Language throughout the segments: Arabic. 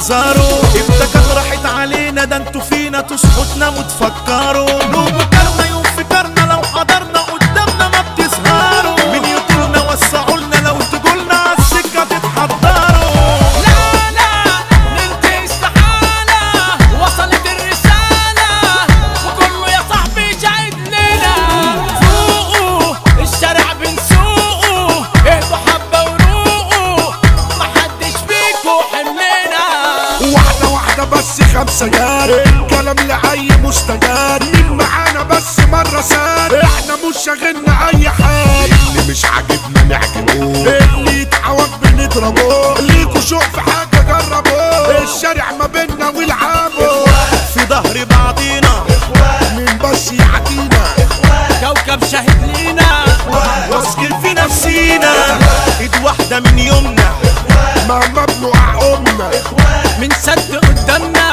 زرزاروا ابتكت راحت علينا ده أنتوا فينا تصحوا تناموا تفكروا الكلام لأي مستجار. مين معانا بس مرة سار إحنا مش شاغلنا أي حال اللي مش عاجبنا نعجبوه. اللي يتعوج بنضربوه ليكوا شوق في حاجة جربوه الشارع ما بينا والعابه في ظهر بعضينا. مين بس يعدينا. كوكب شاهد لينا. واثقين في نفسينا. إيد واحدة من يومنا مهما بنقع أمنا. من سد قدامنا.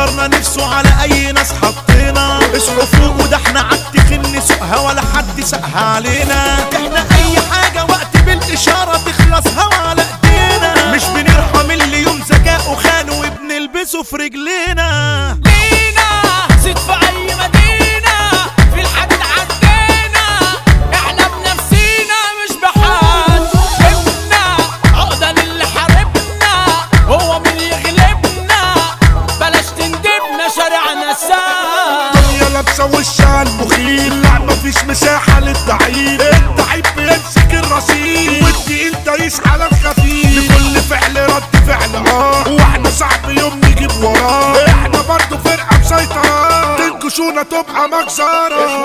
كسرنا نفسه على أي ناس حطينا. اصحوا فوق وده إحنا عالتخن نسوقها ولا حد سقها علينا إحنا أي حاجة لابسه وشها المخيل لا مفيش مساحة للضعيف الضعيف بيمسك الرصيد. والتقيل دايس على الخفيف. لكل فعل رد فعل آه. وإحنا صعب يوم نجيب وراه. إحنا برضو فرقة مسيطرة. تنكشونا تبقى مجزرة.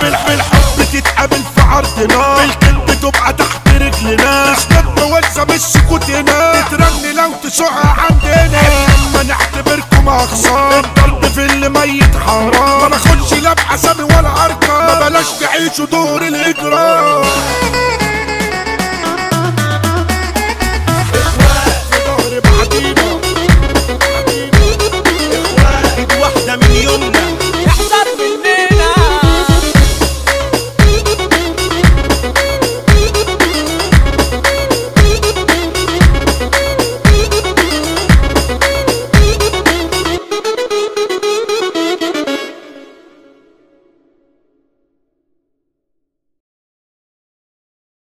بالحب تتقابل في عرضنا بالكذب تبقى تحت رجلنا. اسلام موزة مش سكوتنا تترن لو تسوقها عندنا. لما نعتبركم اخصام الضرب في اللي ميت حرام. ما ناخدش لا باسامي ولا ارقام ما بلاش تعيشوا دور الإجرام.